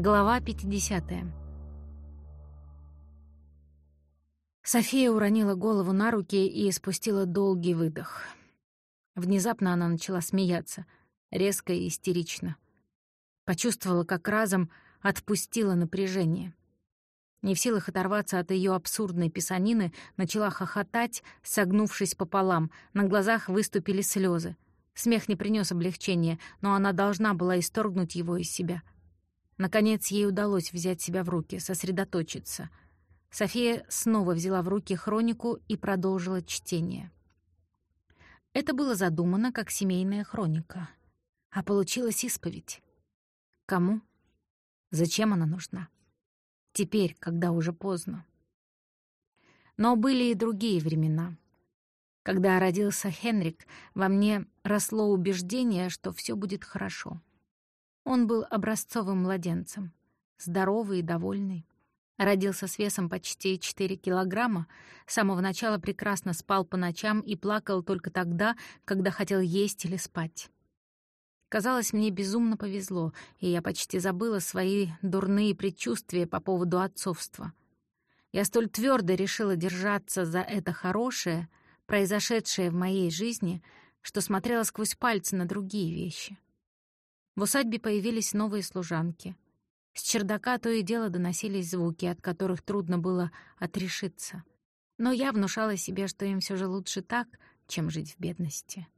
Глава 50. София уронила голову на руки и спустила долгий выдох. Внезапно она начала смеяться, резко и истерично. Почувствовала, как разом отпустила напряжение. Не в силах оторваться от ее абсурдной писанины, начала хохотать, согнувшись пополам. На глазах выступили слезы. Смех не принес облегчения, но она должна была исторгнуть его из себя — Наконец ей удалось взять себя в руки, сосредоточиться. София снова взяла в руки хронику и продолжила чтение. Это было задумано как семейная хроника. А получилась исповедь. Кому? Зачем она нужна? Теперь, когда уже поздно. Но были и другие времена. Когда родился Хенрик, во мне росло убеждение, что все будет хорошо. Он был образцовым младенцем, здоровый и довольный. Родился с весом почти 4 килограмма, с самого начала прекрасно спал по ночам и плакал только тогда, когда хотел есть или спать. Казалось, мне безумно повезло, и я почти забыла свои дурные предчувствия по поводу отцовства. Я столь твердо решила держаться за это хорошее, произошедшее в моей жизни, что смотрела сквозь пальцы на другие вещи — в усадьбе появились новые служанки. С чердака то и дело доносились звуки, от которых трудно было отрешиться. Но я внушала себе, что им все же лучше так, чем жить в бедности.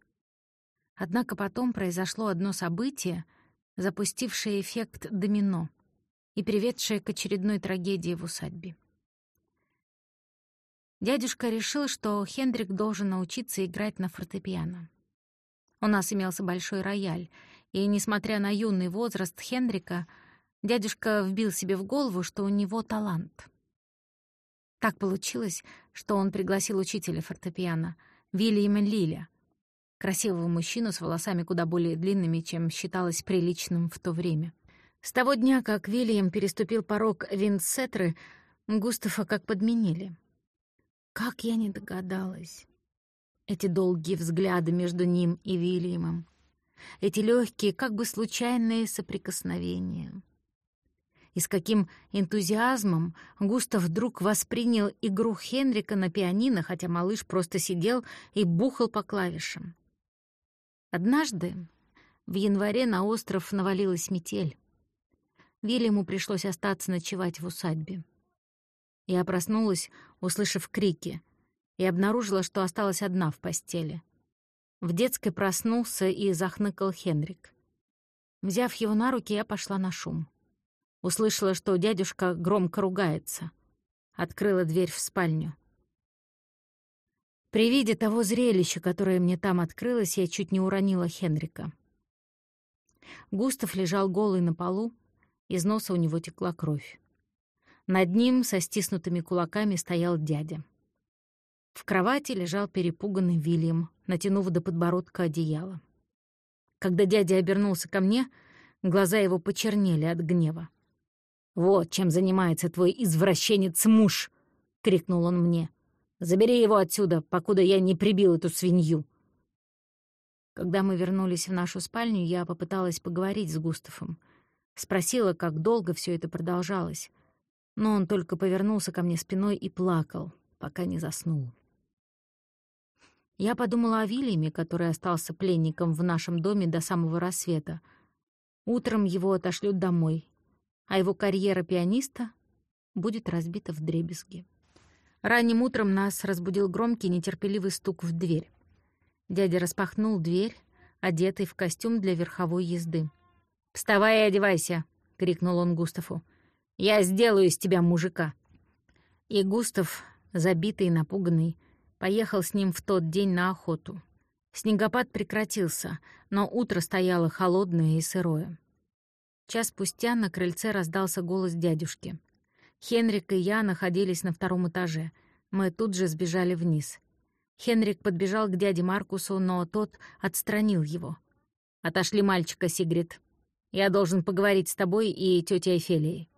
Однако потом произошло одно событие, запустившее эффект домино и приведшее к очередной трагедии в усадьбе. Дядюшка решил, что Хендрик должен научиться играть на фортепиано. У нас имелся большой рояль, и, несмотря на юный возраст Хендрика, дядюшка вбил себе в голову, что у него талант. Так получилось, что он пригласил учителя фортепиано, Вильяма Лиля, красивого мужчину с волосами куда более длинными, чем считалось приличным в то время. С того дня, как Вильям переступил порог Винсетры, Густава как подменили. Как я не догадалась. Эти долгие взгляды между ним и Вильямом, эти легкие, как бы случайные соприкосновения. И с каким энтузиазмом Густав вдруг воспринял игру Хенрика на пианино, хотя малыш просто сидел и бухал по клавишам. Однажды в январе на остров навалилась метель. Вильяму пришлось остаться ночевать в усадьбе. Я проснулась, услышав крики, и обнаружила, что осталась одна в постели. В детской проснулся и захныкал Хенрик. Взяв его на руки, я пошла на шум. Услышала, что дядюшка громко ругается. Открыла дверь в спальню. При виде того зрелища, которое мне там открылось, я чуть не уронила Хенрика. Густав лежал голый на полу, из носа у него текла кровь. Над ним со стиснутыми кулаками стоял дядя. В кровати лежал перепуганный Вильям, натянув до подбородка одеяло. Когда дядя обернулся ко мне, глаза его почернели от гнева. «Вот чем занимается твой извращенец-муж!» — крикнул он мне. «Забери его отсюда, покуда я не прибил эту свинью!» Когда мы вернулись в нашу спальню, я попыталась поговорить с Густавом. Спросила, как долго все это продолжалось. Но он только повернулся ко мне спиной и плакал, пока не заснул. Я подумала о Вильяме, который остался пленником в нашем доме до самого рассвета. Утром его отошлют домой, а его карьера пианиста будет разбита в дребезги. Ранним утром нас разбудил громкий нетерпеливый стук в дверь. Дядя распахнул дверь, одетый в костюм для верховой езды. «Вставай и одевайся!» — крикнул он Густаву. «Я сделаю из тебя мужика!» И Густав, забитый и напуганный, Поехал с ним в тот день на охоту. Снегопад прекратился, но утро стояло холодное и сырое. Час спустя на крыльце раздался голос дядюшки. Хенрик и я находились на втором этаже. Мы тут же сбежали вниз. Хенрик подбежал к дяде Маркусу, но тот отстранил его. «Отошли мальчика, Сигрид. Я должен поговорить с тобой и тетей Офелией».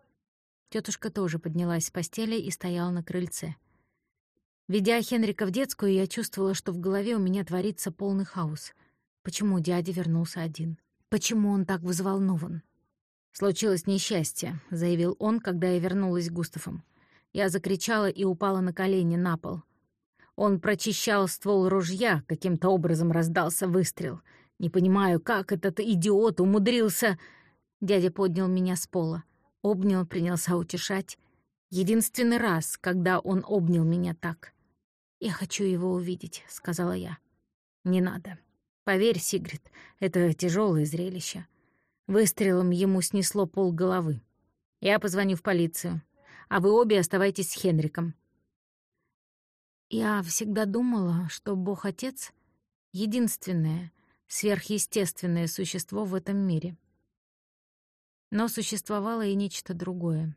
Тетушка тоже поднялась с постели и стояла на крыльце. Ведя Хенрика в детскую, я чувствовала, что в голове у меня творится полный хаос. Почему дядя вернулся один? Почему он так взволнован? «Случилось несчастье», — заявил он, когда я вернулась к Густавом. Я закричала и упала на колени на пол. Он прочищал ствол ружья, каким-то образом раздался выстрел. Не понимаю, как этот идиот умудрился... Дядя поднял меня с пола, обнял, принялся утешать. Единственный раз, когда он обнял меня так. «Я хочу его увидеть», — сказала я. «Не надо. Поверь, Сигрид, это тяжелое зрелище. Выстрелом ему снесло пол головы. Я позвоню в полицию, а вы обе оставайтесь с Хенриком. Я всегда думала, что Бог-Отец — единственное, сверхъестественное существо в этом мире. Но существовало и нечто другое.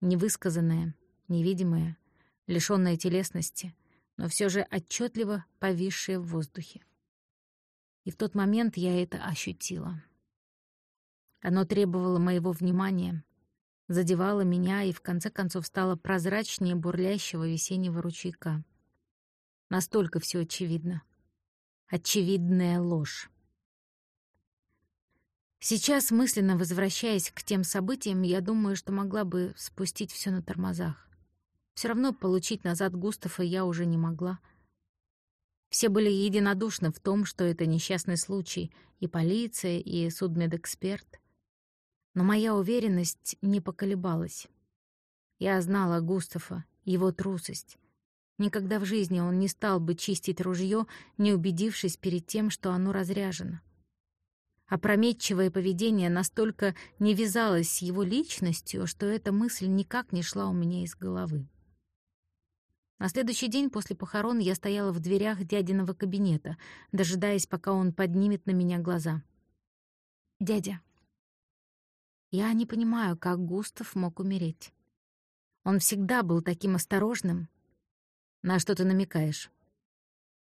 Невысказанное, невидимое, лишённое телесности, но все же отчетливо повисшее в воздухе. И в тот момент я это ощутила. Оно требовало моего внимания, задевало меня и в конце концов стало прозрачнее бурлящего весеннего ручейка. Настолько все очевидно. Очевидная ложь. Сейчас, мысленно возвращаясь к тем событиям, я думаю, что могла бы спустить все на тормозах. Все равно получить назад Густава я уже не могла — все были единодушны в том, что это несчастный случай, и полиция, и судмедэксперт. Но моя уверенность не поколебалась. Я знала Густава, его трусость. Никогда в жизни он не стал бы чистить ружье, не убедившись перед тем, что оно разряжено. Опрометчивое поведение настолько не вязалось с его личностью, что эта мысль никак не шла у меня из головы. На следующий день после похорон я стояла в дверях дядиного кабинета, дожидаясь, пока он поднимет на меня глаза. «Дядя, я не понимаю, как Густав мог умереть. Он всегда был таким осторожным. На что ты намекаешь?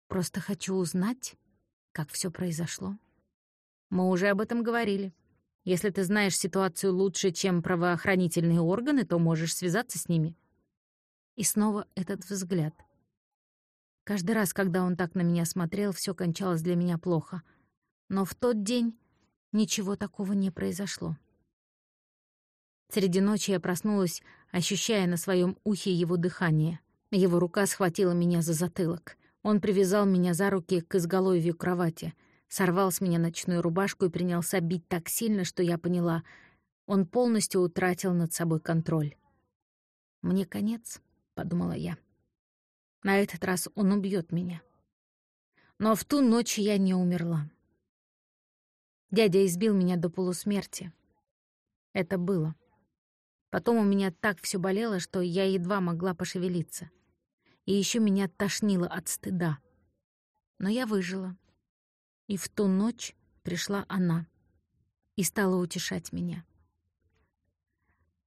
Просто хочу узнать, как все произошло. Мы уже об этом говорили. Если ты знаешь ситуацию лучше, чем правоохранительные органы, то можешь связаться с ними. И снова этот взгляд. Каждый раз, когда он так на меня смотрел, все кончалось для меня плохо. Но в тот день ничего такого не произошло. Среди ночи я проснулась, ощущая на своем ухе его дыхание. Его рука схватила меня за затылок. Он привязал меня за руки к изголовью кровати, сорвал с меня ночную рубашку и принялся бить так сильно, что я поняла, он полностью утратил над собой контроль. Мне конец. — подумала я. На этот раз он убьет меня. Но в ту ночь я не умерла. Дядя избил меня до полусмерти. Это было. Потом у меня так все болело, что я едва могла пошевелиться. И еще меня тошнило от стыда. Но я выжила. И в ту ночь пришла она и стала утешать меня.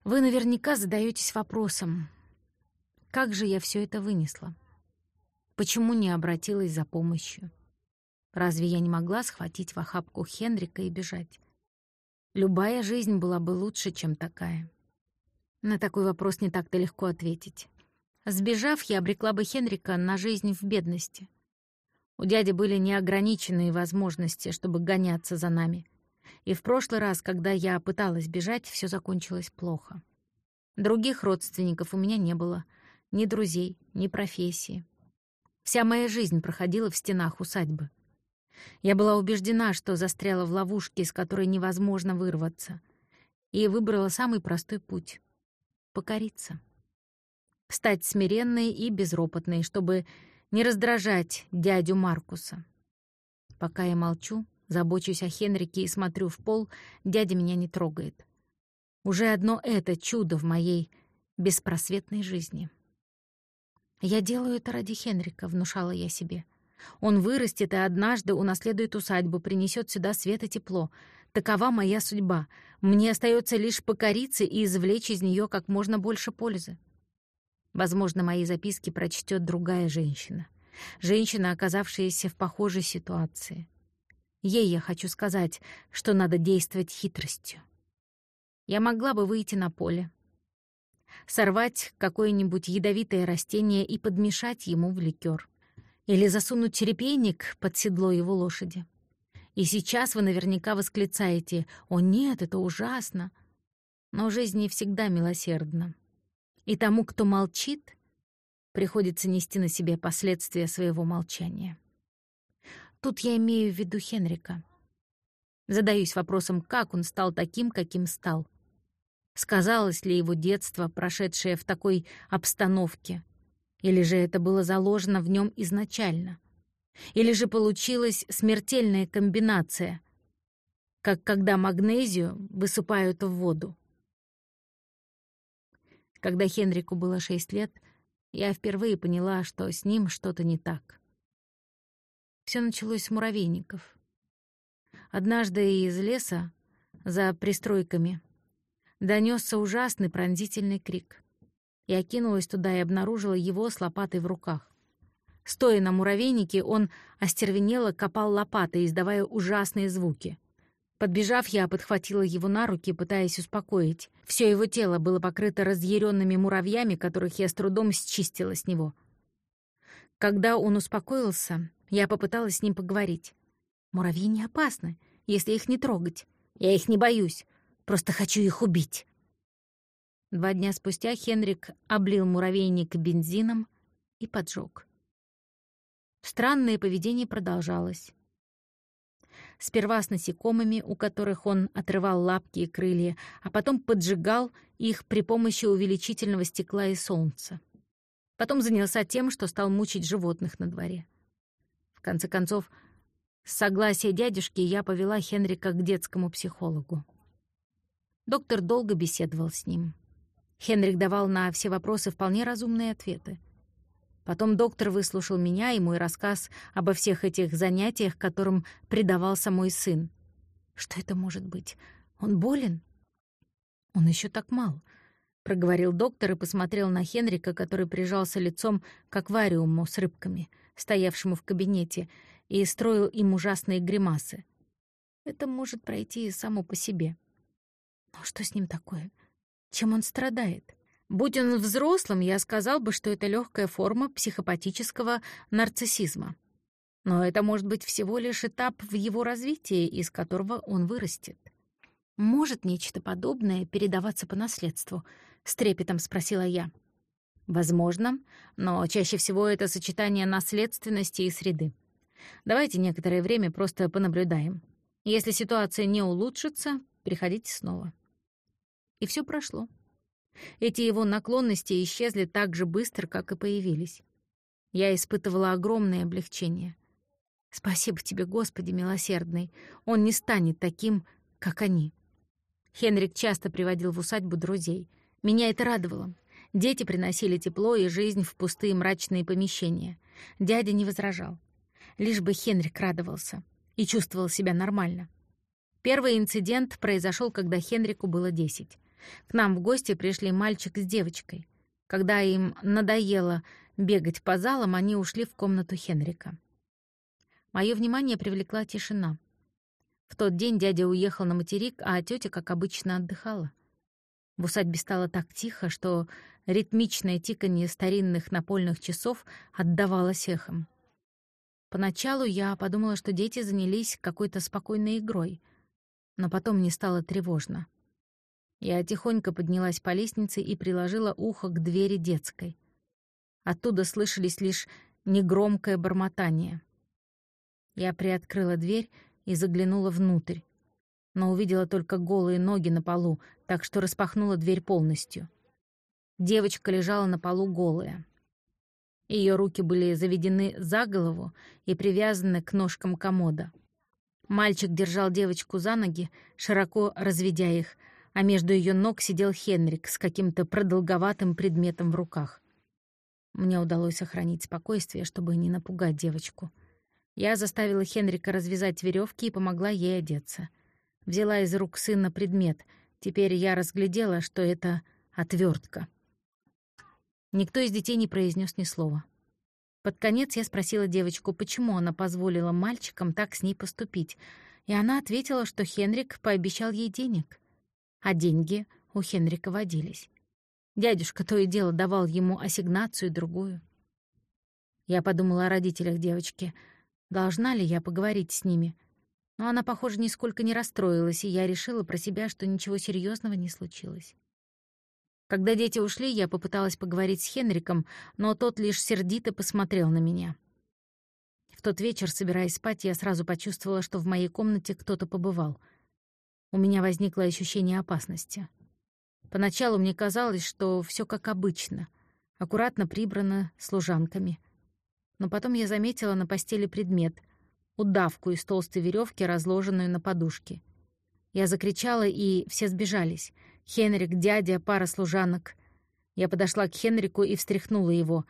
Вы наверняка задаетесь вопросом, как же я все это вынесла? Почему не обратилась за помощью? Разве я не могла схватить в охапку Хенрика и бежать? Любая жизнь была бы лучше, чем такая. На такой вопрос не так-то легко ответить. Сбежав, я обрекла бы Хенрика на жизнь в бедности. У дяди были неограниченные возможности, чтобы гоняться за нами. И в прошлый раз, когда я пыталась бежать, все закончилось плохо. Других родственников у меня не было — ни друзей, ни профессии. Вся моя жизнь проходила в стенах усадьбы. Я была убеждена, что застряла в ловушке, из которой невозможно вырваться, и выбрала самый простой путь — покориться. Стать смиренной и безропотной, чтобы не раздражать дядю Маркуса. Пока я молчу, забочусь о Хенрике и смотрю в пол, дядя меня не трогает. Уже одно это чудо в моей беспросветной жизни. «Я делаю это ради Хенрика», — внушала я себе. «Он вырастет и однажды унаследует усадьбу, принесет сюда свет и тепло. Такова моя судьба. Мне остается лишь покориться и извлечь из нее как можно больше пользы». Возможно, мои записки прочтет другая женщина. Женщина, оказавшаяся в похожей ситуации. Ей я хочу сказать, что надо действовать хитростью. Я могла бы выйти на поле, сорвать какое-нибудь ядовитое растение и подмешать ему в ликер. Или засунуть репейник под седло его лошади. И сейчас вы наверняка восклицаете «О нет, это ужасно!» Но жизнь не всегда милосердна. И тому, кто молчит, приходится нести на себе последствия своего молчания. Тут я имею в виду Хенрика. Задаюсь вопросом, как он стал таким, каким стал. Сказалось ли его детство, прошедшее в такой обстановке, или же это было заложено в нем изначально? Или же получилась смертельная комбинация, как когда магнезию высыпают в воду? Когда Хенрику было шесть лет, я впервые поняла, что с ним что-то не так. Все началось с муравейников. Однажды из леса, за пристройками, донесся ужасный пронзительный крик. Я кинулась туда и обнаружила его с лопатой в руках. Стоя на муравейнике, он остервенело копал лопатой, издавая ужасные звуки. Подбежав, я подхватила его на руки, пытаясь успокоить. Все его тело было покрыто разъяренными муравьями, которых я с трудом счистила с него. Когда он успокоился, я попыталась с ним поговорить. «Муравьи не опасны, если их не трогать. Я их не боюсь, просто хочу их убить». Два дня спустя Хенрик облил муравейник бензином и поджег. Странное поведение продолжалось. Сперва с насекомыми, у которых он отрывал лапки и крылья, а потом поджигал их при помощи увеличительного стекла и солнца. Потом занялся тем, что стал мучить животных на дворе. В конце концов, с согласия дядюшки я повела Хенрика к детскому психологу. Доктор долго беседовал с ним. Хенрик давал на все вопросы вполне разумные ответы. Потом доктор выслушал меня и мой рассказ обо всех этих занятиях, которым предавался мой сын. Что это может быть? Он болен? Он еще так мал, проговорил доктор и посмотрел на Хенрика, который прижался лицом к аквариуму с рыбками, стоявшему в кабинете, и строил им ужасные гримасы. Это может пройти само по себе. Но что с ним такое? Чем он страдает? Будь он взрослым, я сказал бы, что это легкая форма психопатического нарциссизма. Но это может быть всего лишь этап в его развитии, из которого он вырастет. «Может нечто подобное передаваться по наследству?» — с трепетом спросила я. «Возможно, но чаще всего это сочетание наследственности и среды. Давайте некоторое время просто понаблюдаем. Если ситуация не улучшится, приходите снова». И все прошло. Эти его наклонности исчезли так же быстро, как и появились. Я испытывала огромное облегчение. Спасибо тебе, Господи милосердный. Он не станет таким, как они. Хенрик часто приводил в усадьбу друзей. Меня это радовало. Дети приносили тепло и жизнь в пустые мрачные помещения. Дядя не возражал. Лишь бы Хенрик радовался и чувствовал себя нормально. Первый инцидент произошел, когда Хенрику было десять. К нам в гости пришли мальчик с девочкой. Когда им надоело бегать по залам, они ушли в комнату Хенрика. Мое внимание привлекла тишина. В тот день дядя уехал на материк, а тетя, как обычно, отдыхала. В усадьбе стало так тихо, что ритмичное тиканье старинных напольных часов отдавалось эхом. Поначалу я подумала, что дети занялись какой-то спокойной игрой, но потом мне стало тревожно. Я тихонько поднялась по лестнице и приложила ухо к двери детской. Оттуда слышались лишь негромкое бормотание. Я приоткрыла дверь и заглянула внутрь, но увидела только голые ноги на полу, так что распахнула дверь полностью. Девочка лежала на полу голая. Ее руки были заведены за голову и привязаны к ножкам комода. Мальчик держал девочку за ноги, широко разведя их, а между ее ног сидел Хенрик с каким-то продолговатым предметом в руках. Мне удалось сохранить спокойствие, чтобы не напугать девочку. Я заставила Хенрика развязать веревки и помогла ей одеться. Взяла из рук сына предмет. Теперь я разглядела, что это отвертка. Никто из детей не произнес ни слова. Под конец я спросила девочку, почему она позволила мальчикам так с ней поступить, и она ответила, что Хенрик пообещал ей денег а деньги у Хенрика водились. Дядюшка то и дело давал ему ассигнацию другую. Я подумала о родителях девочки. Должна ли я поговорить с ними? Но она, похоже, нисколько не расстроилась, и я решила про себя, что ничего серьезного не случилось. Когда дети ушли, я попыталась поговорить с Хенриком, но тот лишь сердито посмотрел на меня. В тот вечер, собираясь спать, я сразу почувствовала, что в моей комнате кто-то побывал. У меня возникло ощущение опасности. Поначалу мне казалось, что все как обычно, аккуратно прибрано служанками. Но потом я заметила на постели предмет — удавку из толстой веревки, разложенную на подушке. Я закричала, и все сбежались. Хенрик, дядя, пара служанок. Я подошла к Хенрику и встряхнула его,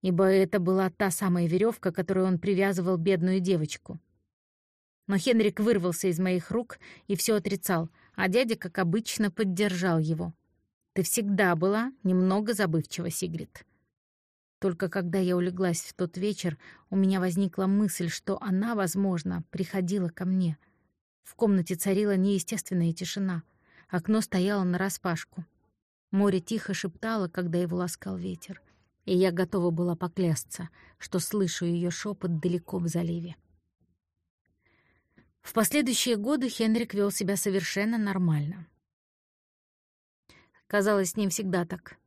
ибо это была та самая веревка, которую он привязывал бедную девочку. Но Хенрик вырвался из моих рук и все отрицал, а дядя, как обычно, поддержал его. «Ты всегда была немного забывчива, Сигрид». Только когда я улеглась в тот вечер, у меня возникла мысль, что она, возможно, приходила ко мне. В комнате царила неестественная тишина. Окно стояло нараспашку. Море тихо шептало, когда его ласкал ветер. И я готова была поклясться, что слышу ее шепот далеко в заливе. В последующие годы Хенрик вел себя совершенно нормально. Казалось, с ним всегда так.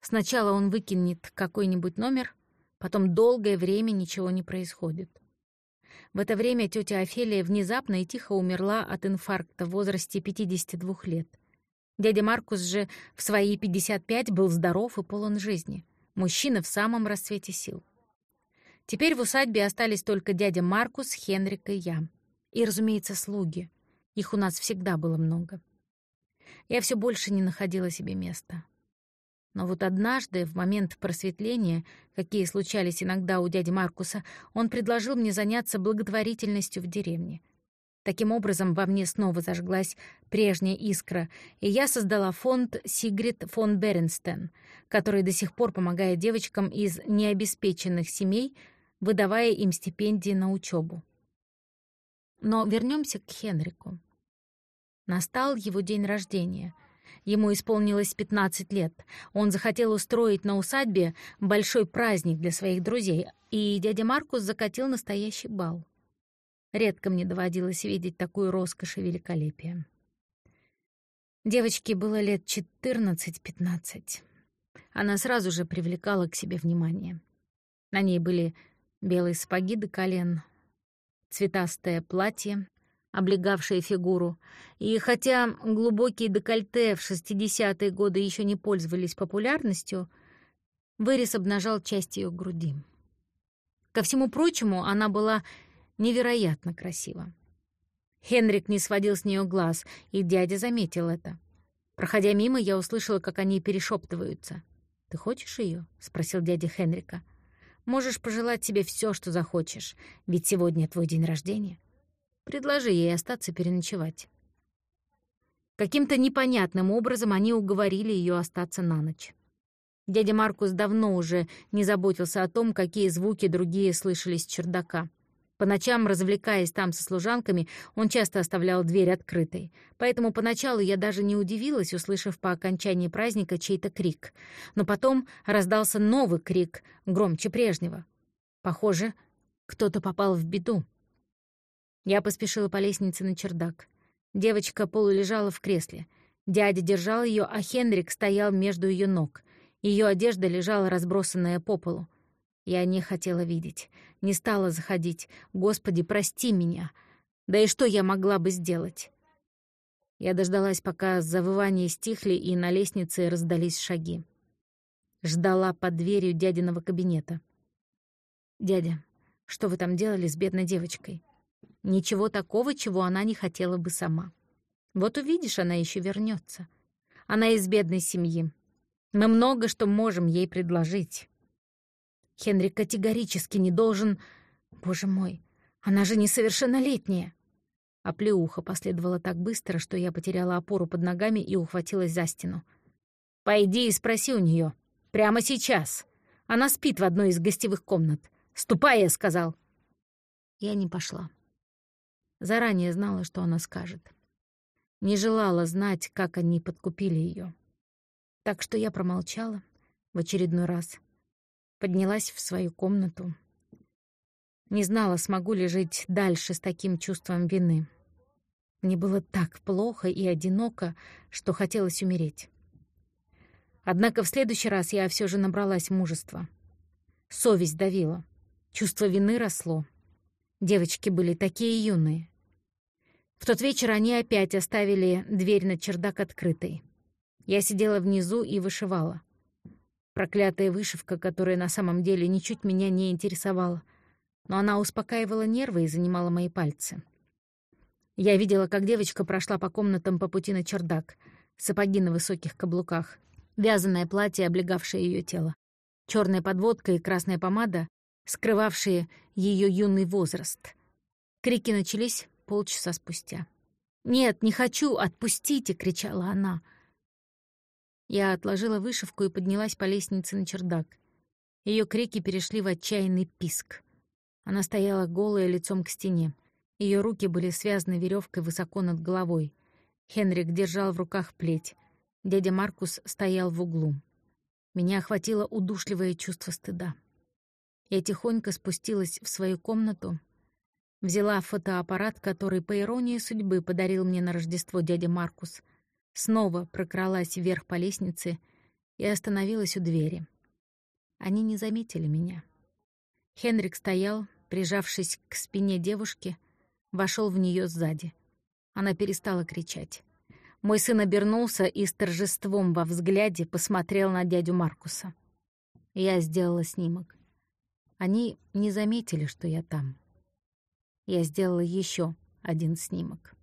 Сначала он выкинет какой-нибудь номер, потом долгое время ничего не происходит. В это время тетя Офелия внезапно и тихо умерла от инфаркта в возрасте 52 лет. Дядя Маркус же в свои 55 был здоров и полон жизни. Мужчина в самом расцвете сил. Теперь в усадьбе остались только дядя Маркус, Хенрик и я. И, разумеется, слуги. Их у нас всегда было много. Я все больше не находила себе места. Но вот однажды, в момент просветления, какие случались иногда у дяди Маркуса, он предложил мне заняться благотворительностью в деревне. Таким образом, во мне снова зажглась прежняя искра, и я создала фонд «Сигрид фон Беренстен», который до сих пор помогает девочкам из необеспеченных семей, выдавая им стипендии на учебу. Но вернемся к Хенрику. Настал его день рождения. Ему исполнилось 15 лет. Он захотел устроить на усадьбе большой праздник для своих друзей, и дядя Маркус закатил настоящий бал. Редко мне доводилось видеть такую роскошь и великолепие. Девочке было лет 14-15. Она сразу же привлекала к себе внимание. На ней были белые сапоги до колен, цветастое платье, облегавшее фигуру, и хотя глубокие декольте в 60-е годы еще не пользовались популярностью, вырез обнажал часть ее груди. Ко всему прочему, она была невероятно красива. Хенрик не сводил с нее глаз, и дядя заметил это. Проходя мимо, я услышала, как они перешептываются. «Ты хочешь ее? спросил дядя Хенрика. Можешь пожелать себе все, что захочешь, ведь сегодня твой день рождения. Предложи ей остаться переночевать. Каким-то непонятным образом они уговорили ее остаться на ночь. Дядя Маркус давно уже не заботился о том, какие звуки другие слышались с чердака. По ночам, развлекаясь там со служанками, он часто оставлял дверь открытой. Поэтому поначалу я даже не удивилась, услышав по окончании праздника чей-то крик. Но потом раздался новый крик, громче прежнего. Похоже, кто-то попал в беду. Я поспешила по лестнице на чердак. Девочка полулежала в кресле. Дядя держал ее, а Хенрик стоял между ее ног. Ее одежда лежала разбросанная по полу. Я не хотела видеть, не стала заходить. Господи, прости меня. Да и что я могла бы сделать? Я дождалась, пока завывания стихли, и на лестнице раздались шаги. Ждала под дверью дядиного кабинета. «Дядя, что вы там делали с бедной девочкой?» «Ничего такого, чего она не хотела бы сама. Вот увидишь, она еще вернется. Она из бедной семьи. Мы много что можем ей предложить. Хенрик категорически не должен... Боже мой, она же несовершеннолетняя. А плеуха последовала так быстро, что я потеряла опору под ногами и ухватилась за стену. «Пойди и спроси у нее. Прямо сейчас. Она спит в одной из гостевых комнат. Ступай, я сказал». Я не пошла. Заранее знала, что она скажет. Не желала знать, как они подкупили ее. Так что я промолчала в очередной раз — поднялась в свою комнату. Не знала, смогу ли жить дальше с таким чувством вины. Мне было так плохо и одиноко, что хотелось умереть. Однако в следующий раз я все же набралась мужества. Совесть давила. Чувство вины росло. Девочки были такие юные. В тот вечер они опять оставили дверь на чердак открытой. Я сидела внизу и вышивала. Проклятая вышивка, которая на самом деле ничуть меня не интересовала. Но она успокаивала нервы и занимала мои пальцы. Я видела, как девочка прошла по комнатам по пути на чердак, сапоги на высоких каблуках, вязаное платье, облегавшее ее тело, черная подводка и красная помада, скрывавшие ее юный возраст. Крики начались полчаса спустя. «Нет, не хочу, отпустите!» — кричала она — я отложила вышивку и поднялась по лестнице на чердак. Ее крики перешли в отчаянный писк. Она стояла голая лицом к стене. Ее руки были связаны веревкой высоко над головой. Хенрик держал в руках плеть. Дядя Маркус стоял в углу. Меня охватило удушливое чувство стыда. Я тихонько спустилась в свою комнату, взяла фотоаппарат, который, по иронии судьбы, подарил мне на Рождество дядя Маркус — снова прокралась вверх по лестнице и остановилась у двери. Они не заметили меня. Хенрик стоял, прижавшись к спине девушки, вошел в нее сзади. Она перестала кричать. Мой сын обернулся и с торжеством во взгляде посмотрел на дядю Маркуса. Я сделала снимок. Они не заметили, что я там. Я сделала еще один снимок.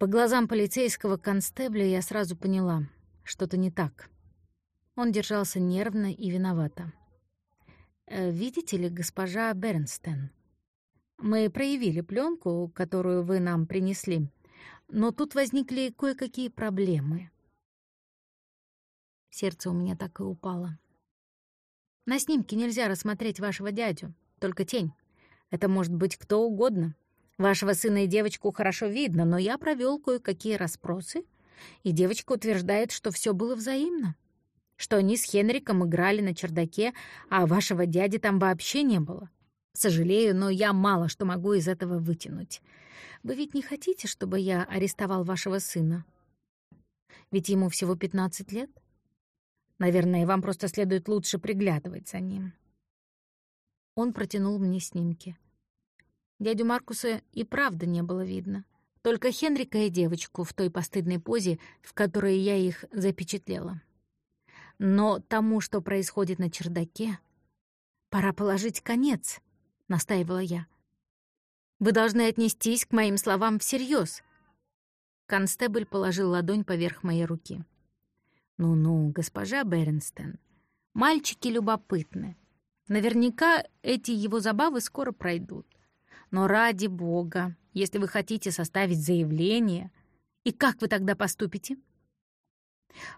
По глазам полицейского констебля я сразу поняла, что-то не так. Он держался нервно и виновато. «Э, «Видите ли, госпожа Бернстен, мы проявили пленку, которую вы нам принесли, но тут возникли кое-какие проблемы». Сердце у меня так и упало. На снимке нельзя рассмотреть вашего дядю, только тень. Это может быть кто угодно. Вашего сына и девочку хорошо видно, но я провел кое-какие расспросы, и девочка утверждает, что все было взаимно, что они с Хенриком играли на чердаке, а вашего дяди там вообще не было. Сожалею, но я мало что могу из этого вытянуть. Вы ведь не хотите, чтобы я арестовал вашего сына? Ведь ему всего 15 лет. Наверное, вам просто следует лучше приглядывать за ним. Он протянул мне снимки. Дядю Маркуса и правда не было видно. Только Хенрика и девочку в той постыдной позе, в которой я их запечатлела. Но тому, что происходит на чердаке, пора положить конец, — настаивала я. Вы должны отнестись к моим словам всерьез. Констебль положил ладонь поверх моей руки. «Ну-ну, госпожа Бернстен, мальчики любопытны. Наверняка эти его забавы скоро пройдут. Но ради бога, если вы хотите составить заявление, и как вы тогда поступите?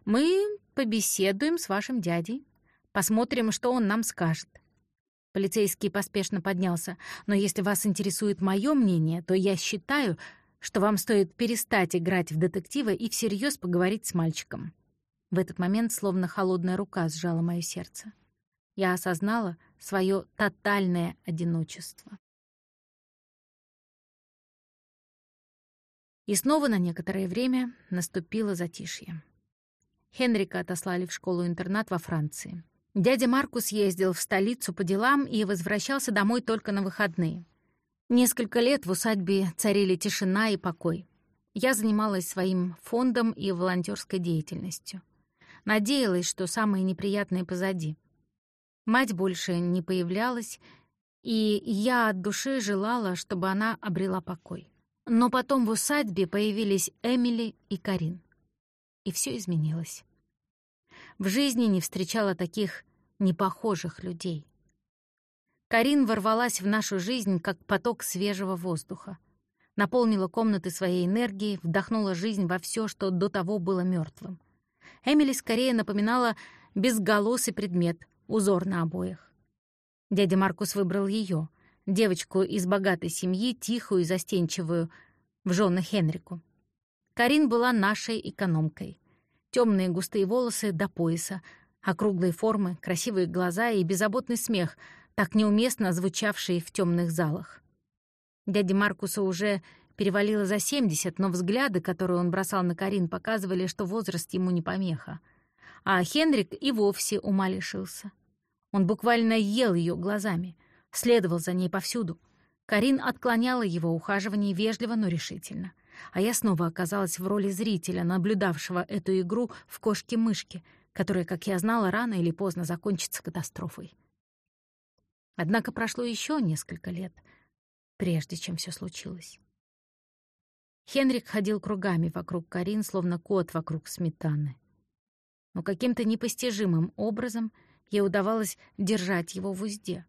Мы побеседуем с вашим дядей, посмотрим, что он нам скажет. Полицейский поспешно поднялся. Но если вас интересует мое мнение, то я считаю, что вам стоит перестать играть в детектива и всерьез поговорить с мальчиком. В этот момент словно холодная рука сжала мое сердце. Я осознала свое тотальное одиночество. И снова на некоторое время наступило затишье. Хенрика отослали в школу-интернат во Франции. Дядя Маркус ездил в столицу по делам и возвращался домой только на выходные. Несколько лет в усадьбе царили тишина и покой. Я занималась своим фондом и волонтерской деятельностью. Надеялась, что самое неприятное позади. Мать больше не появлялась, и я от души желала, чтобы она обрела покой. Но потом в усадьбе появились Эмили и Карин. И все изменилось. В жизни не встречала таких непохожих людей. Карин ворвалась в нашу жизнь, как поток свежего воздуха. Наполнила комнаты своей энергией, вдохнула жизнь во все, что до того было мертвым. Эмили скорее напоминала безголосый предмет, узор на обоях. Дядя Маркус выбрал ее — девочку из богатой семьи, тихую и застенчивую, в жены Хенрику. Карин была нашей экономкой. Темные густые волосы до пояса, округлые формы, красивые глаза и беззаботный смех, так неуместно звучавшие в темных залах. Дяде Маркуса уже перевалило за 70, но взгляды, которые он бросал на Карин, показывали, что возраст ему не помеха. А Хенрик и вовсе ума лишился. Он буквально ел ее глазами, следовал за ней повсюду. Карин отклоняла его ухаживание вежливо, но решительно. А я снова оказалась в роли зрителя, наблюдавшего эту игру в кошки-мышки, которая, как я знала, рано или поздно закончится катастрофой. Однако прошло еще несколько лет, прежде чем все случилось. Хенрик ходил кругами вокруг Карин, словно кот вокруг сметаны. Но каким-то непостижимым образом ей удавалось держать его в узде.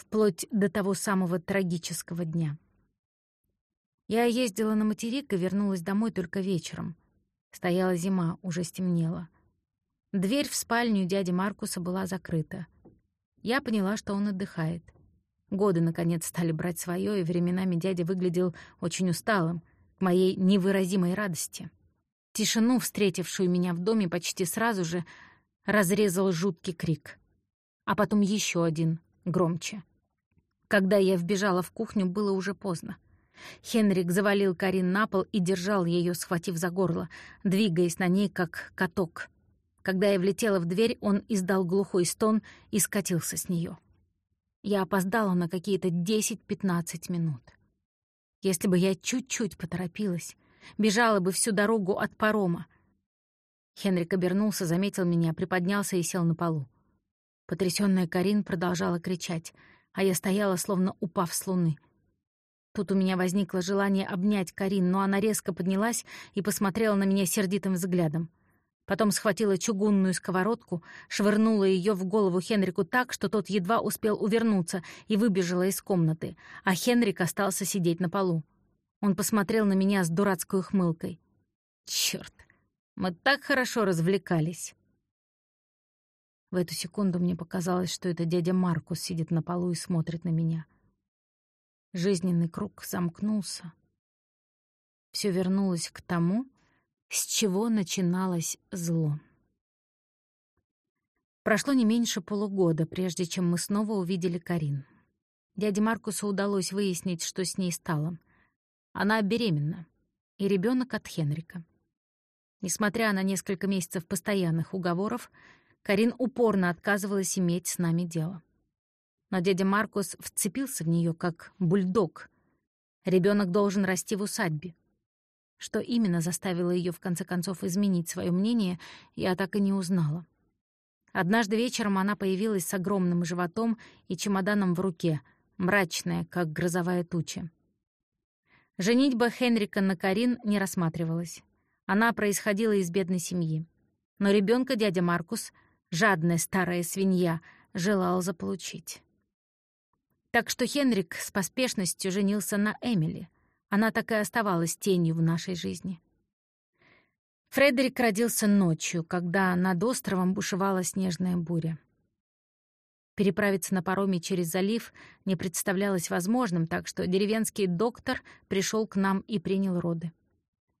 Вплоть до того самого трагического дня. Я ездила на материк и вернулась домой только вечером. Стояла зима, уже стемнело. Дверь в спальню дяди Маркуса была закрыта. Я поняла, что он отдыхает — Годы, наконец, стали брать свое, и временами дядя выглядел очень усталым, к моей невыразимой радости. Тишину, встретившую меня в доме, почти сразу же разрезал жуткий крик. А потом еще один, громче. Когда я вбежала в кухню, было уже поздно. Хенрик завалил Карин на пол и держал ее, схватив за горло, двигаясь на ней, как каток. Когда я влетела в дверь, он издал глухой стон и скатился с нее. Я опоздала на какие-то 10-15 минут. Если бы я чуть-чуть поторопилась, бежала бы всю дорогу от парома. Хенрик обернулся, заметил меня, приподнялся и сел на полу. Потрясённая Карин продолжала кричать, а я стояла, словно упав с луны. Тут у меня возникло желание обнять Карин, но она резко поднялась и посмотрела на меня сердитым взглядом. Потом схватила чугунную сковородку, швырнула ее в голову Хенрику так, что тот едва успел увернуться и выбежала из комнаты, а Хенрик остался сидеть на полу. Он посмотрел на меня с дурацкой ухмылкой. Черт, мы так хорошо развлекались!» В эту секунду мне показалось, что это дядя Маркус сидит на полу и смотрит на меня. Жизненный круг замкнулся. Все вернулось к тому, с чего начиналось зло. Прошло не меньше полугода, прежде чем мы снова увидели Карин. Дяде Маркусу удалось выяснить, что с ней стало. Она беременна, и ребенок от Хенрика. Несмотря на несколько месяцев постоянных уговоров, Карин упорно отказывалась иметь с нами дело. Но дядя Маркус вцепился в нее как бульдог. Ребенок должен расти в усадьбе. Что именно заставило ее в конце концов изменить свое мнение, я так и не узнала. Однажды вечером она появилась с огромным животом и чемоданом в руке, мрачная, как грозовая туча. Женитьба Хенрика на Карин не рассматривалась. Она происходила из бедной семьи. Но ребенка дядя Маркус, жадная старая свинья, желал заполучить. Так что Хенрик с поспешностью женился на Эмили — она так и оставалась тенью в нашей жизни. Фредерик родился ночью, когда над островом бушевала снежная буря. Переправиться на пароме через залив не представлялось возможным, так что деревенский доктор пришел к нам и принял роды.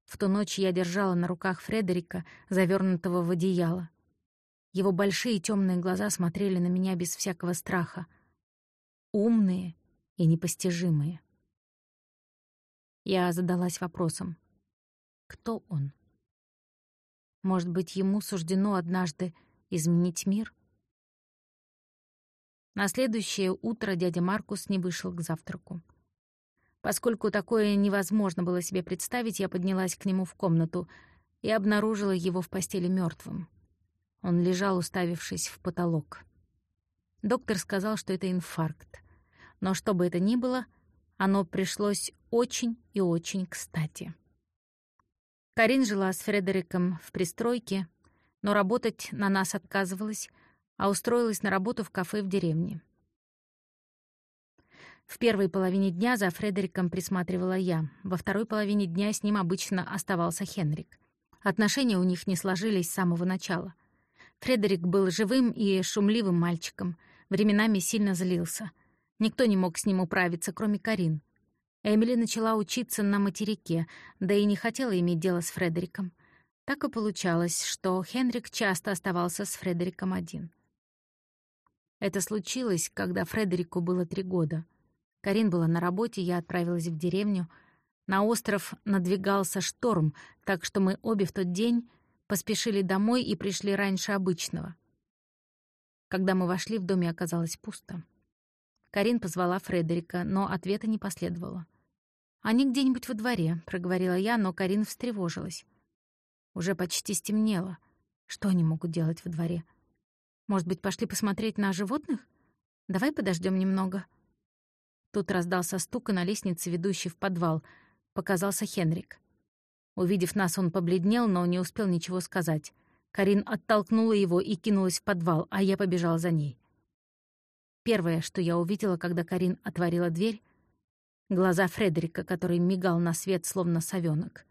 В ту ночь я держала на руках Фредерика, завернутого в одеяло. Его большие темные глаза смотрели на меня без всякого страха. Умные и непостижимые. Я задалась вопросом. Кто он? Может быть, ему суждено однажды изменить мир? На следующее утро дядя Маркус не вышел к завтраку. Поскольку такое невозможно было себе представить, я поднялась к нему в комнату и обнаружила его в постели мертвым. Он лежал, уставившись в потолок. Доктор сказал, что это инфаркт. Но что бы это ни было — оно пришлось очень и очень кстати. Карин жила с Фредериком в пристройке, но работать на нас отказывалась, а устроилась на работу в кафе в деревне. В первой половине дня за Фредериком присматривала я, во второй половине дня с ним обычно оставался Хенрик. Отношения у них не сложились с самого начала. Фредерик был живым и шумливым мальчиком, временами сильно злился — Никто не мог с ним управиться, кроме Карин. Эмили начала учиться на материке, да и не хотела иметь дело с Фредериком. Так и получалось, что Хенрик часто оставался с Фредериком один. Это случилось, когда Фредерику было три года. Карин была на работе, я отправилась в деревню. На остров надвигался шторм, так что мы обе в тот день поспешили домой и пришли раньше обычного. Когда мы вошли, в доме оказалось пусто. Карин позвала Фредерика, но ответа не последовало. «Они где-нибудь во дворе», — проговорила я, но Карин встревожилась. Уже почти стемнело. Что они могут делать во дворе? Может быть, пошли посмотреть на животных? Давай подождем немного. Тут раздался стук, и на лестнице, ведущей в подвал, показался Хенрик. Увидев нас, он побледнел, но не успел ничего сказать. Карин оттолкнула его и кинулась в подвал, а я побежала за ней. Первое, что я увидела, когда Карин отворила дверь, глаза Фредерика, который мигал на свет, словно совёнок.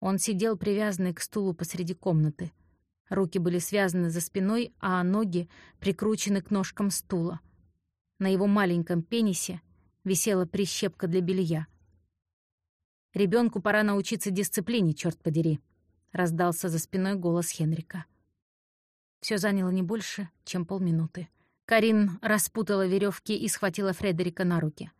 Он сидел привязанный к стулу посреди комнаты. Руки были связаны за спиной, а ноги прикручены к ножкам стула. На его маленьком пенисе висела прищепка для белья. Ребенку пора научиться дисциплине, черт подери», — раздался за спиной голос Хенрика. Все заняло не больше, чем полминуты. Карин распутала веревки и схватила Фредерика на руки.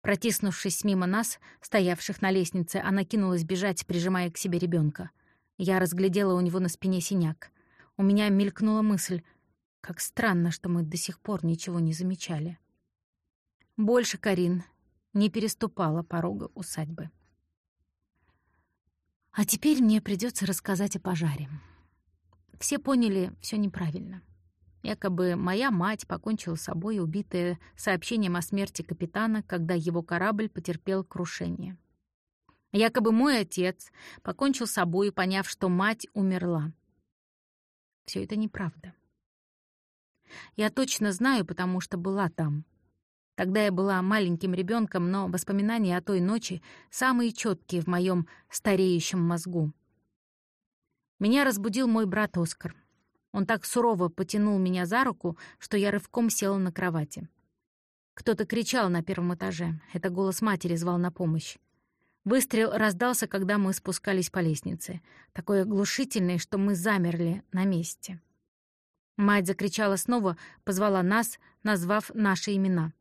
Протиснувшись мимо нас, стоявших на лестнице, она кинулась бежать, прижимая к себе ребенка. Я разглядела у него на спине синяк. У меня мелькнула мысль, как странно, что мы до сих пор ничего не замечали. Больше Карин не переступала порога усадьбы. А теперь мне придется рассказать о пожаре. Все поняли все неправильно. Якобы моя мать покончила с собой, убитая сообщением о смерти капитана, когда его корабль потерпел крушение. Якобы мой отец покончил с собой, поняв, что мать умерла. Все это неправда. Я точно знаю, потому что была там. Тогда я была маленьким ребенком, но воспоминания о той ночи самые четкие в моем стареющем мозгу. Меня разбудил мой брат Оскар. Он так сурово потянул меня за руку, что я рывком села на кровати. Кто-то кричал на первом этаже. Это голос матери звал на помощь. Выстрел раздался, когда мы спускались по лестнице. Такой оглушительный, что мы замерли на месте. Мать закричала снова, позвала нас, назвав наши имена.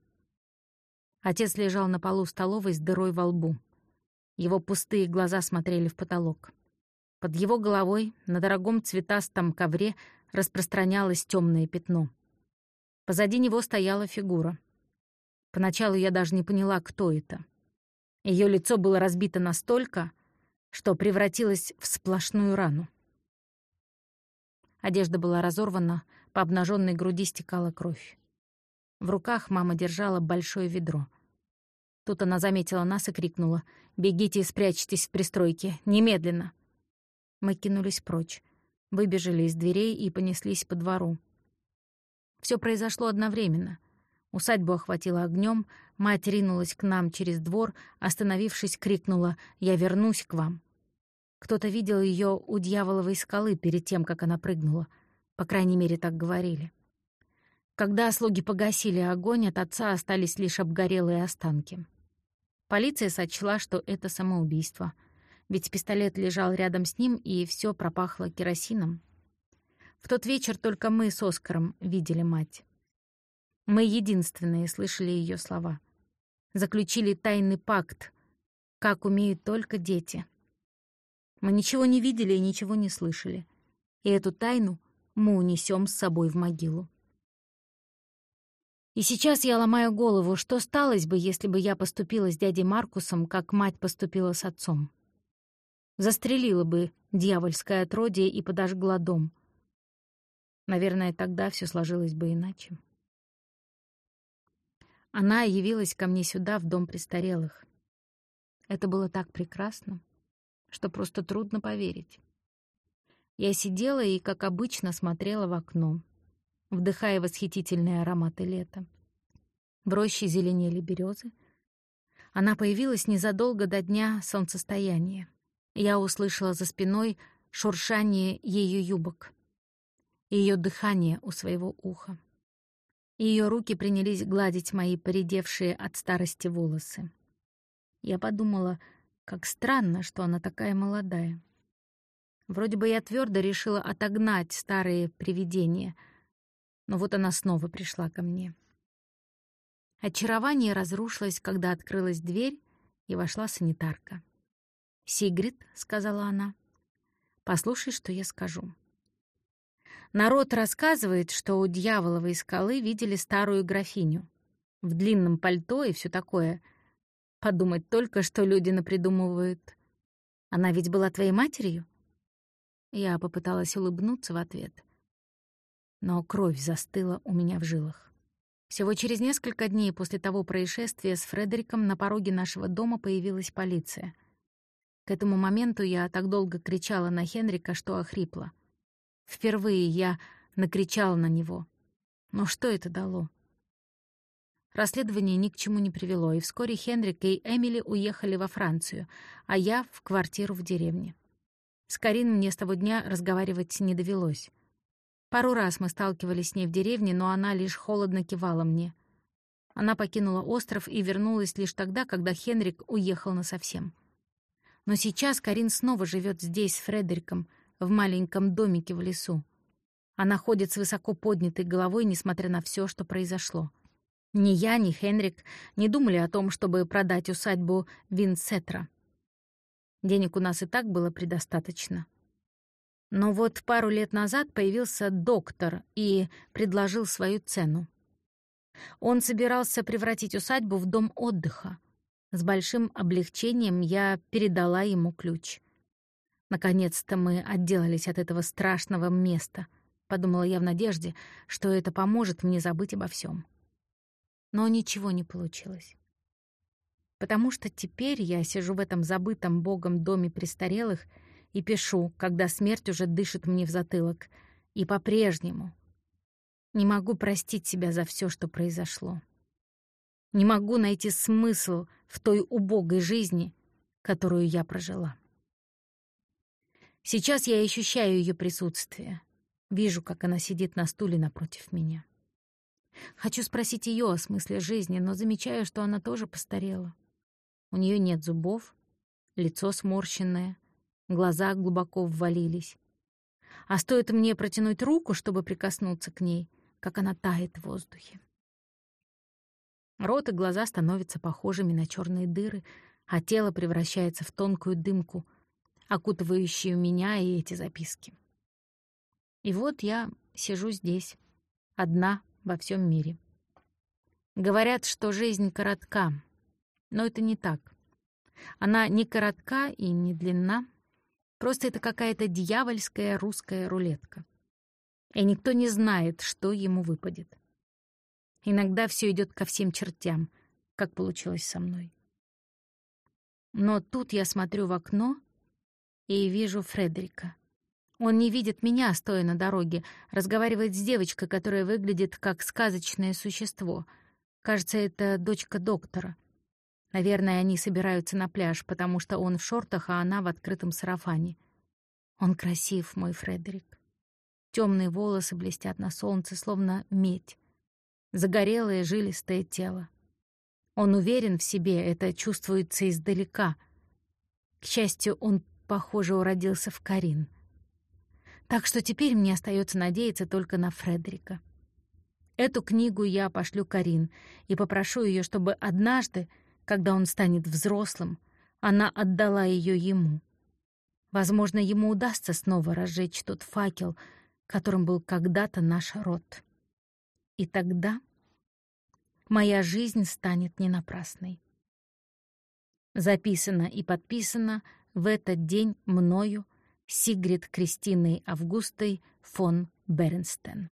Отец лежал на полу столовой с дырой во лбу. Его пустые глаза смотрели в потолок. Под его головой на дорогом цветастом ковре распространялось темное пятно. Позади него стояла фигура. Поначалу я даже не поняла, кто это. Ее лицо было разбито настолько, что превратилось в сплошную рану. Одежда была разорвана, по обнаженной груди стекала кровь. В руках мама держала большое ведро. Тут она заметила нас и крикнула. «Бегите и спрячьтесь в пристройке! Немедленно!» Мы кинулись прочь, выбежали из дверей и понеслись по двору. Все произошло одновременно. Усадьбу охватило огнем, мать ринулась к нам через двор, остановившись, крикнула «Я вернусь к вам!». Кто-то видел ее у дьяволовой скалы перед тем, как она прыгнула. По крайней мере, так говорили. Когда слуги погасили огонь, от отца остались лишь обгорелые останки. Полиция сочла, что это самоубийство, ведь пистолет лежал рядом с ним, и все пропахло керосином. В тот вечер только мы с Оскаром видели мать. Мы единственные слышали ее слова. Заключили тайный пакт, как умеют только дети. Мы ничего не видели и ничего не слышали. И эту тайну мы унесем с собой в могилу. И сейчас я ломаю голову, что сталось бы, если бы я поступила с дядей Маркусом, как мать поступила с отцом. Застрелила бы дьявольское отродье и подожгла дом. Наверное, тогда все сложилось бы иначе. Она явилась ко мне сюда, в дом престарелых. Это было так прекрасно, что просто трудно поверить. Я сидела и, как обычно, смотрела в окно — вдыхая восхитительные ароматы лета. В роще зеленели березы. Она появилась незадолго до дня солнцестояния. Я услышала за спиной шуршание ее юбок, ее дыхание у своего уха. Ее руки принялись гладить мои поредевшие от старости волосы. Я подумала, как странно, что она такая молодая. Вроде бы я твердо решила отогнать старые привидения — Но вот она снова пришла ко мне. Очарование разрушилось, когда открылась дверь, и вошла санитарка. «Сигрид», — сказала она, — «послушай, что я скажу». Народ рассказывает, что у дьяволовой скалы видели старую графиню. В длинном пальто и все такое. Подумать только, что люди напридумывают. Она ведь была твоей матерью? Я попыталась улыбнуться в ответ. Но кровь застыла у меня в жилах. Всего через несколько дней после того происшествия с Фредериком на пороге нашего дома появилась полиция. К этому моменту я так долго кричала на Хенрика, что охрипла. Впервые я накричала на него. Но что это дало? Расследование ни к чему не привело, и вскоре Хенрик и Эмили уехали во Францию, а я — в квартиру в деревне. С Карин мне с того дня разговаривать не довелось. Пару раз мы сталкивались с ней в деревне, но она лишь холодно кивала мне. Она покинула остров и вернулась лишь тогда, когда Хенрик уехал насовсем. Но сейчас Карин снова живет здесь с Фредериком, в маленьком домике в лесу. Она ходит с высоко поднятой головой, несмотря на все, что произошло. Ни я, ни Хенрик не думали о том, чтобы продать усадьбу Винсетра. Денег у нас и так было предостаточно. Но вот пару лет назад появился доктор и предложил свою цену. Он собирался превратить усадьбу в дом отдыха. С большим облегчением я передала ему ключ. Наконец-то мы отделались от этого страшного места, подумала я в надежде, что это поможет мне забыть обо всем. Но ничего не получилось. Потому что теперь я сижу в этом забытом богом доме престарелых и пишу, когда смерть уже дышит мне в затылок, и по-прежнему не могу простить себя за все, что произошло. Не могу найти смысл в той убогой жизни, которую я прожила. Сейчас я ощущаю ее присутствие. Вижу, как она сидит на стуле напротив меня. Хочу спросить ее о смысле жизни, но замечаю, что она тоже постарела. У нее нет зубов, лицо сморщенное, глаза глубоко ввалились. А стоит мне протянуть руку, чтобы прикоснуться к ней, как она тает в воздухе. Рот и глаза становятся похожими на черные дыры, а тело превращается в тонкую дымку — окутывающую меня и эти записки. И вот я сижу здесь, одна во всем мире. Говорят, что жизнь коротка, но это не так. Она не коротка и не длинна, просто это какая-то дьявольская русская рулетка. И никто не знает, что ему выпадет. Иногда все идет ко всем чертям, как получилось со мной. Но тут я смотрю в окно и вижу Фредерика. Он не видит меня, стоя на дороге, разговаривает с девочкой, которая выглядит как сказочное существо. Кажется, это дочка доктора. Наверное, они собираются на пляж, потому что он в шортах, а она в открытом сарафане. Он красив, мой Фредерик. Темные волосы блестят на солнце, словно медь. Загорелое, жилистое тело. Он уверен в себе, это чувствуется издалека. К счастью, он похоже, уродился в Карин. Так что теперь мне остается надеяться только на Фредерика. Эту книгу я пошлю Карин и попрошу ее, чтобы однажды, когда он станет взрослым, она отдала ее ему. Возможно, ему удастся снова разжечь тот факел, которым был когда-то наш род. И тогда моя жизнь станет не напрасной. Записано и подписано в этот день мною Сигрид Кристиной Августой фон Бернстен.